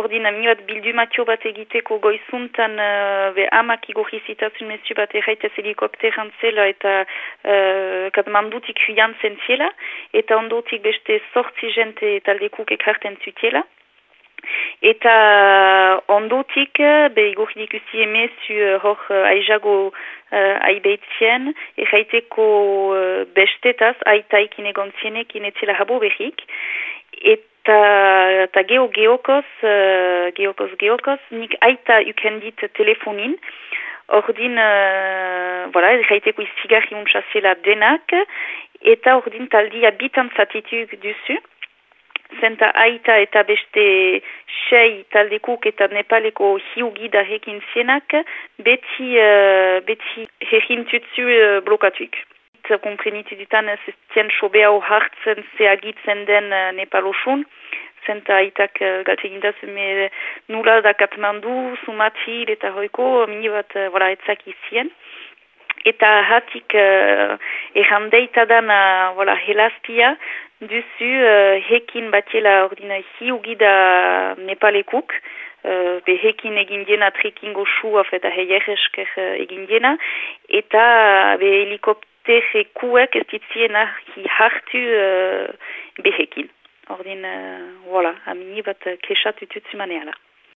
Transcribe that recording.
ordin ami bat bildumatio bat egiteko goizuntan uh, be amak igorri zitazun mesu bat erraitez helikopteran zela eta uh, katmandutik huian zentziela eta ondotik beste sortzi jente taldekuk ekarten zutiela. Eta ondotik, be igorri dikusi emezu uh, hor uh, aizago uh, aibeitzien, erraiteko uh, bestetaz, aitaikin egon zienekin etzela habo behik, eta ta geho geokoz, uh, geokoz geokoz, nik aita ukendit telefonin, ordin, uh, voilà, erraiteko izigarri untsa zela denak, eta ordin taldia bitan zatituk duzu, zenta aita eta beste sei taldekuk eta nepaleko hiugida hekin zienak beti, uh, beti hekin tutsu uh, blokatuik. Komprenitu dutan ez zien sobea hartzen zeagitzen den uh, nepalosun, zenta aitak uh, galtegindaz me nula da Katmandu, Sumatil eta hoiko, mini bat uh, voilà, etzak izien. Eta hatik uh, errandeita dana voilà, helazpia, duzu uh, hekin batiela ordina hiugida nepalekuk, uh, be hekin egin diena trekking osu eta heieresker uh, egin diena, eta be helikoptere kuek ez ditziena hi hartu uh, be hekin. Ordin, uh, voilà, amini bat kesatu tutsu maneala.